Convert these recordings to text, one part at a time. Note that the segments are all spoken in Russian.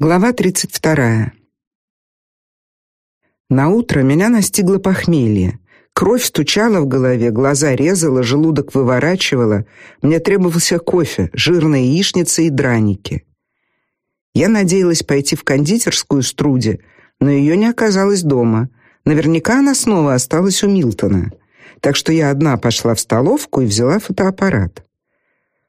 Глава 32. На утро меня настигло похмелье. Кровь стучала в голове, глаза резала, желудок выворачивало. Мне требовался кофе, жирная яичница и драники. Я надеялась пойти в кондитерскую Струди, но ее не оказалось дома. Наверняка она снова осталась у Милтона. Так что я одна пошла в столовку и взяла фотоаппарат.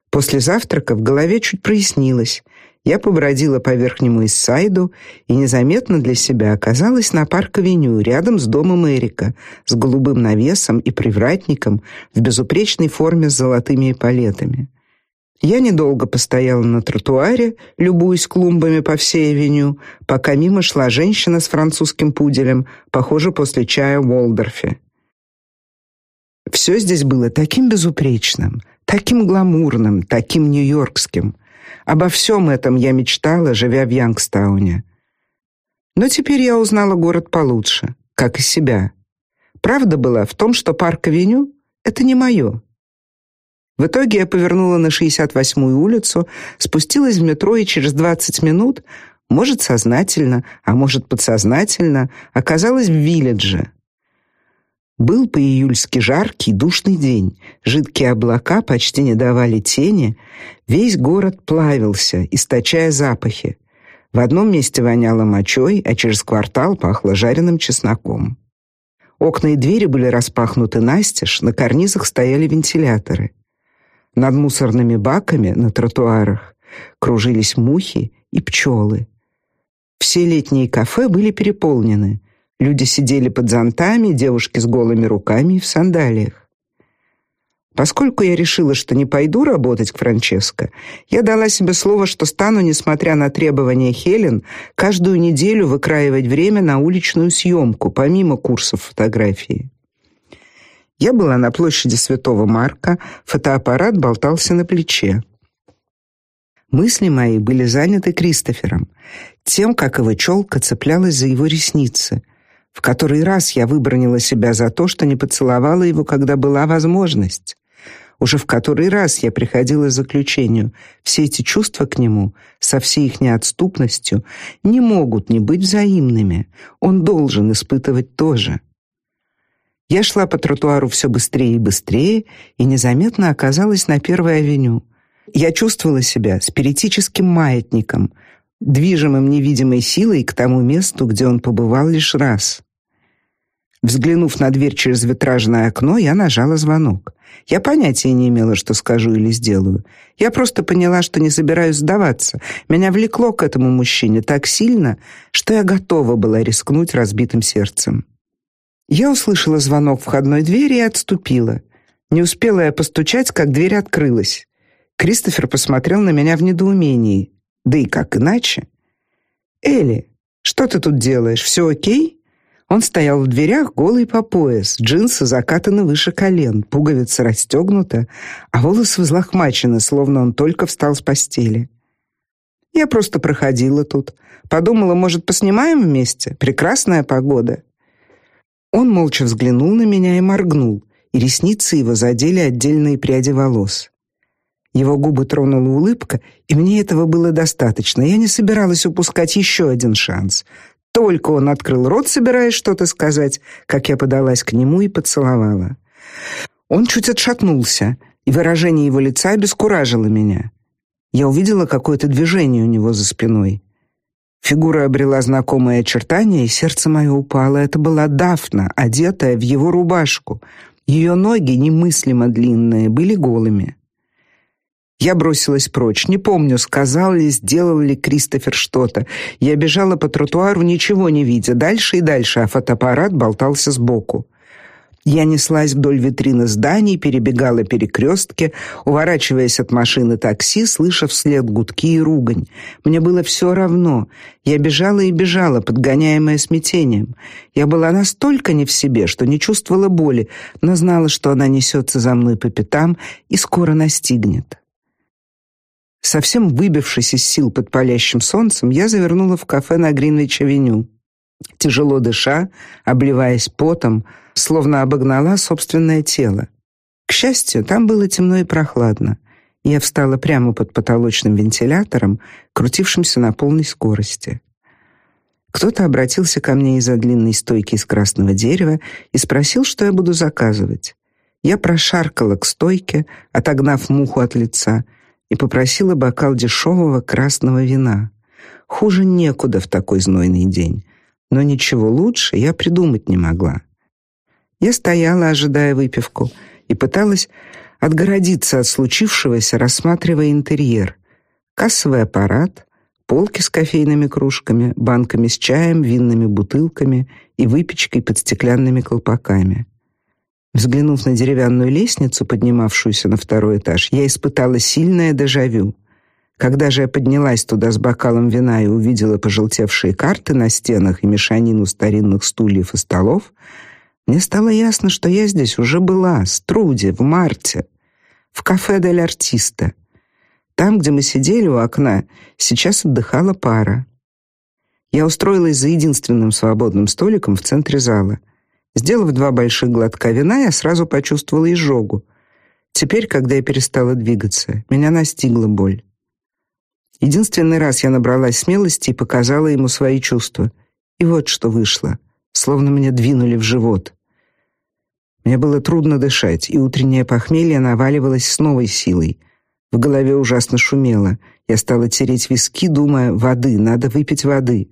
После завтрака в голове чуть прояснилось. Я побродила по верхнему Иссайду и незаметно для себя оказалась на парк-авеню рядом с домом Эрика, с голубым навесом и привратником в безупречной форме с золотыми эполетами. Я недолго постояла на тротуаре, любуясь клумбами по всей авеню, пока мимо шла женщина с французским пуделем, похоже, после чая в Уолдорфе. Все здесь было таким безупречным, таким гламурным, таким нью-йоркским — Обо всем этом я мечтала, живя в Янгстауне. Но теперь я узнала город получше, как и себя. Правда была в том, что парк-авеню это не мое. В итоге я повернула на 68-ю улицу, спустилась в метро и через 20 минут, может, сознательно, а может, подсознательно, оказалась в Вилледже. Был по-июльски жаркий, душный день. Жидкие облака почти не давали тени. Весь город плавился, источая запахи. В одном месте воняло мочой, а через квартал пахло жареным чесноком. Окна и двери были распахнуты настежь, на карнизах стояли вентиляторы. Над мусорными баками на тротуарах кружились мухи и пчелы. Все летние кафе были переполнены. Люди сидели под зонтами, девушки с голыми руками и в сандалиях. Поскольку я решила, что не пойду работать к Франческо, я дала себе слово, что стану, несмотря на требования Хелен, каждую неделю выкраивать время на уличную съемку, помимо курсов фотографии. Я была на площади Святого Марка, фотоаппарат болтался на плече. Мысли мои были заняты Кристофером, тем, как его челка цеплялась за его ресницы — в который раз я выбронила себя за то, что не поцеловала его, когда была возможность. Уже в который раз я приходила к заключению: все эти чувства к нему, со всей их неотступностью, не могут не быть взаимными. Он должен испытывать тоже. Я шла по тротуару все быстрее и быстрее и незаметно оказалась на Первой авеню. Я чувствовала себя спиритическим маятником, движимым невидимой силой к тому месту, где он побывал лишь раз. Взглянув на дверь через витражное окно, я нажала звонок. Я понятия не имела, что скажу или сделаю. Я просто поняла, что не собираюсь сдаваться. Меня влекло к этому мужчине так сильно, что я готова была рискнуть разбитым сердцем. Я услышала звонок входной двери и отступила. Не успела я постучать, как дверь открылась. Кристофер посмотрел на меня в недоумении. Да и как иначе? Элли, что ты тут делаешь? Все о'кей? Он стоял в дверях голый по пояс, джинсы закатаны выше колен, пуговицы расстегнуты, а волосы взлохмачены, словно он только встал с постели. Я просто проходила тут, подумала, может, поснимаем вместе? Прекрасная погода. Он молча взглянул на меня и моргнул, и ресницы его задели отдельные пряди волос. Его губы тронула улыбка, и мне этого было достаточно. Я не собиралась упускать еще один шанс. Только он открыл рот, собираясь что-то сказать, как я подалась к нему и поцеловала. Он чуть отшатнулся, и выражение его лица обескуражило меня. Я увидела какое-то движение у него за спиной. Фигура обрела знакомые очертания, и сердце мое упало. Это была Дафна, одетая в его рубашку. Ее ноги, немыслимо длинные, были голыми. Я бросилась прочь. Не помню, сказал ли, сделал ли Кристофер что-то. Я бежала по тротуару, ничего не видя, дальше и дальше, а фотоаппарат болтался сбоку. Я неслась вдоль витрины зданий, перебегала перекрестки, уворачиваясь от машины такси, слыша вслед гудки и ругань. Мне было все равно. Я бежала и бежала, подгоняемая смятением. Я была настолько не в себе, что не чувствовала боли, но знала, что она несется за мной по пятам и скоро настигнет. Совсем выбившись из сил под палящим солнцем, я завернула в кафе на Гринвич-авеню. Тяжело дыша, обливаясь потом, словно обогнала собственное тело. К счастью, там было темно и прохладно. Я встала прямо под потолочным вентилятором, крутившимся на полной скорости. Кто-то обратился ко мне из-за длинной стойки из красного дерева и спросил, что я буду заказывать. Я прошаркала к стойке, отогнав муху от лица, и попросила бокал дешевого красного вина. Хуже некуда в такой знойный день, но ничего лучше я придумать не могла. Я стояла, ожидая выпивку, и пыталась отгородиться от случившегося, рассматривая интерьер. Кассовый аппарат, полки с кофейными кружками, банками с чаем, винными бутылками и выпечкой под стеклянными колпаками. Взглянув на деревянную лестницу, поднимавшуюся на второй этаж, я испытала сильное дежавю. Когда же я поднялась туда с бокалом вина и увидела пожелтевшие карты на стенах и мешанину старинных стульев и столов, мне стало ясно, что я здесь уже была, с Труди, в марте, в кафе «Дель Артиста». Там, где мы сидели у окна, сейчас отдыхала пара. Я устроилась за единственным свободным столиком в центре зала. Сделав два больших глотка вина, я сразу почувствовала изжогу. Теперь, когда я перестала двигаться, меня настигла боль. Единственный раз я набралась смелости и показала ему свои чувства. И вот что вышло, словно меня двинули в живот. Мне было трудно дышать, и утреннее похмелье наваливалось с новой силой. В голове ужасно шумело. Я стала тереть виски, думая: "Воды, надо выпить воды".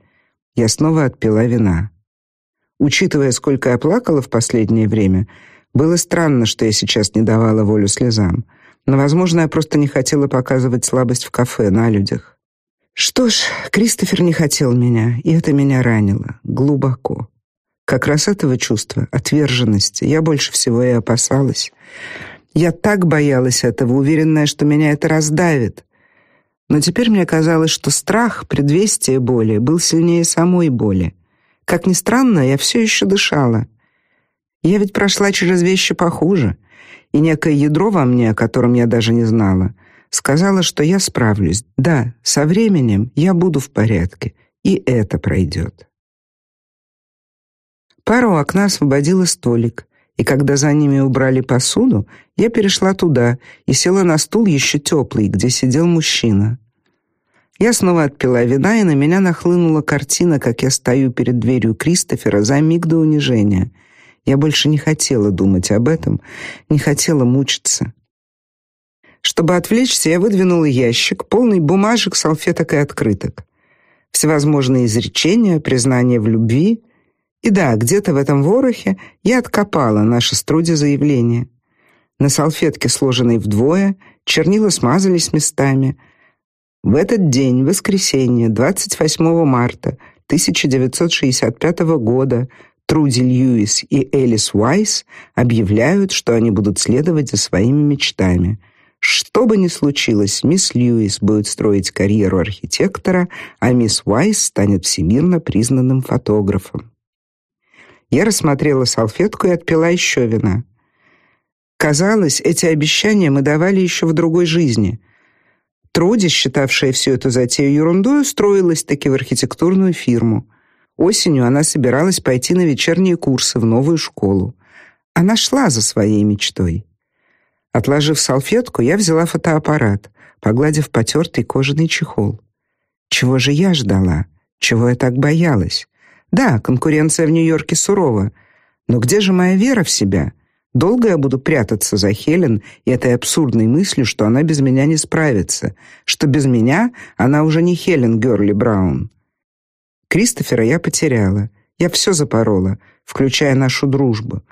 Я снова отпила вина. Учитывая, сколько я плакала в последнее время, было странно, что я сейчас не давала волю слезам. Но, возможно, я просто не хотела показывать слабость в кафе на людях. Что ж, Кристофер не хотел меня, и это меня ранило глубоко. Как раз этого чувства, отверженности, я больше всего и опасалась. Я так боялась этого, уверенная, что меня это раздавит. Но теперь мне казалось, что страх, предвестие боли, был сильнее самой боли. Как ни странно, я все еще дышала. Я ведь прошла через вещи похуже, и некое ядро во мне, о котором я даже не знала, сказала, что я справлюсь. Да, со временем я буду в порядке, и это пройдет. Пара окна освободила столик, и когда за ними убрали посуду, я перешла туда и села на стул еще теплый, где сидел мужчина. Я снова отпила вина, и на меня нахлынула картина, как я стою перед дверью Кристофера за миг до унижения. Я больше не хотела думать об этом, не хотела мучиться. Чтобы отвлечься, я выдвинула ящик, полный бумажек, салфеток и открыток. Всевозможные изречения, признания в любви — и да, где-то в этом ворохе я откопала наше струди заявление. На салфетке, сложенной вдвое, чернила смазались местами. В этот день, воскресенье, 28 марта 1965 года, Труди Льюис и Элис Уайс объявляют, что они будут следовать за своими мечтами. Что бы ни случилось, мисс Льюис будет строить карьеру архитектора, а мисс Уайс станет всемирно признанным фотографом. Я рассмотрела салфетку и отпила еще вина. Казалось, эти обещания мы давали еще в другой жизни. Труди, считавшая всю эту затею ерундой, устроилась таки в архитектурную фирму. Осенью она собиралась пойти на вечерние курсы в новую школу. Она шла за своей мечтой. Отложив салфетку, я взяла фотоаппарат, погладив потертый кожаный чехол. Чего же я ждала? Чего я так боялась? Да, конкуренция в Нью-Йорке сурова, но где же моя вера в себя? Долго я буду прятаться за Хелен и этой абсурдной мыслью, что она без меня не справится, что без меня она уже не Хелен Герли Браун. Кристофера я потеряла. Я все запорола, включая нашу дружбу.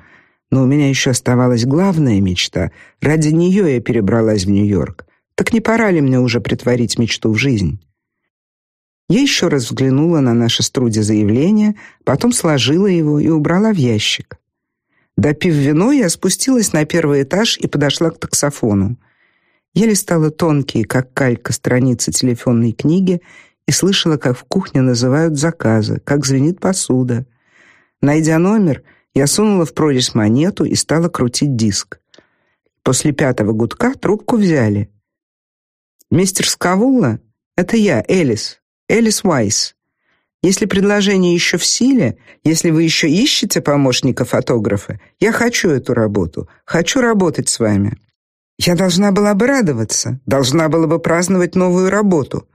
Но у меня еще оставалась главная мечта. Ради нее я перебралась в Нью-Йорк. Так не пора ли мне уже притворить мечту в жизнь? Я еще раз взглянула на наше струди заявление, потом сложила его и убрала в ящик. Допив вино, я спустилась на первый этаж и подошла к таксофону. Я листала тонкие, как калька, страницы телефонной книги и слышала, как в кухне называют заказы, как звенит посуда. Найдя номер, я сунула в прорезь монету и стала крутить диск. После пятого гудка трубку взяли. Мистер Скавулла, это я, Элис. Элис Уайс. Если предложение еще в силе, если вы еще ищете помощника фотографа, я хочу эту работу. Хочу работать с вами. Я должна была бы радоваться, должна была бы праздновать новую работу.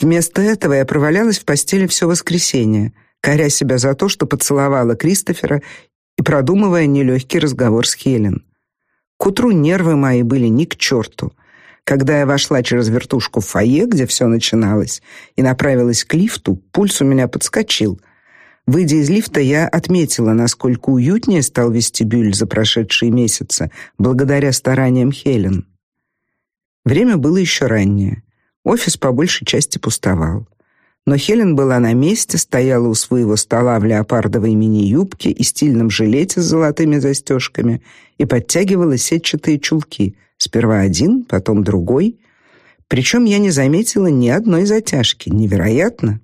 Вместо этого я провалялась в постели все воскресенье, коря себя за то, что поцеловала Кристофера и продумывая нелегкий разговор с Хелен. К утру нервы мои были ни к черту. Когда я вошла через вертушку в фойе, где все начиналось, и направилась к лифту, пульс у меня подскочил. Выйдя из лифта, я отметила, насколько уютнее стал вестибюль за прошедшие месяцы, благодаря стараниям Хелен. Время было еще раннее. Офис по большей части пустовал. Но Хелен была на месте, стояла у своего стола в леопардовой мини-юбке и стильном жилете с золотыми застежками и подтягивала сетчатые чулки — Сперва один, потом другой. Причем я не заметила ни одной затяжки. Невероятно.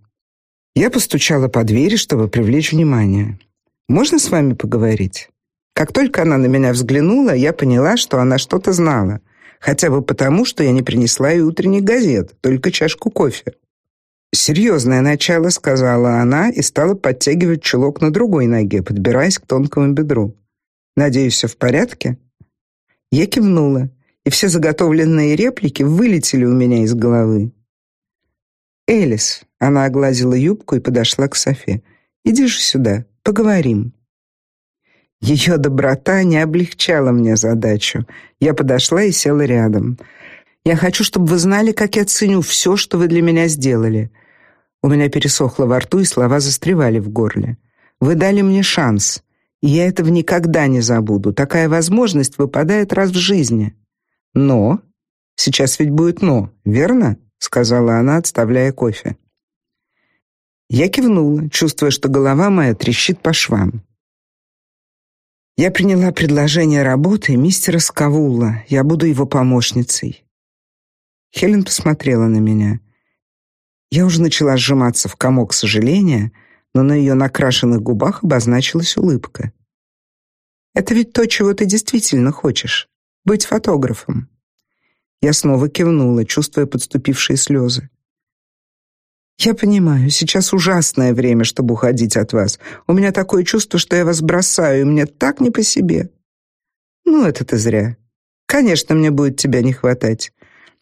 Я постучала по двери, чтобы привлечь внимание. Можно с вами поговорить? Как только она на меня взглянула, я поняла, что она что-то знала, хотя бы потому, что я не принесла ей утренних газет, только чашку кофе. Серьезное начало, сказала она и стала подтягивать чулок на другой ноге, подбираясь к тонкому бедру. Надеюсь, все в порядке? Я кивнула и все заготовленные реплики вылетели у меня из головы. Элис, она огладила юбку и подошла к Софе. Иди же сюда, поговорим. Ее доброта не облегчала мне задачу. Я подошла и села рядом. Я хочу, чтобы вы знали, как я ценю все, что вы для меня сделали. У меня пересохло во рту, и слова застревали в горле. Вы дали мне шанс, и я этого никогда не забуду. Такая возможность выпадает раз в жизни. Но сейчас ведь будет но, верно? сказала она, отставляя кофе. Я кивнула, чувствуя, что голова моя трещит по швам. Я приняла предложение работы мистера Скавула. Я буду его помощницей. Хелен посмотрела на меня. Я уже начала сжиматься в комок сожаления, но на ее накрашенных губах обозначилась улыбка. Это ведь то, чего ты действительно хочешь быть фотографом. Я снова кивнула, чувствуя подступившие слезы. Я понимаю, сейчас ужасное время, чтобы уходить от вас. У меня такое чувство, что я вас бросаю, и мне так не по себе. Ну, это ты зря. Конечно, мне будет тебя не хватать.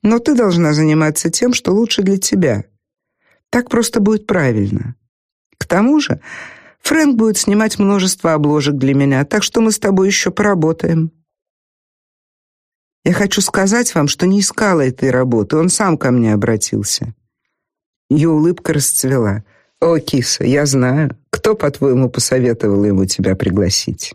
Но ты должна заниматься тем, что лучше для тебя. Так просто будет правильно. К тому же, Фрэнк будет снимать множество обложек для меня, так что мы с тобой еще поработаем. Я хочу сказать вам, что не искала этой работы, он сам ко мне обратился. Ее улыбка расцвела. О, киса, я знаю. Кто, по-твоему, посоветовал ему тебя пригласить?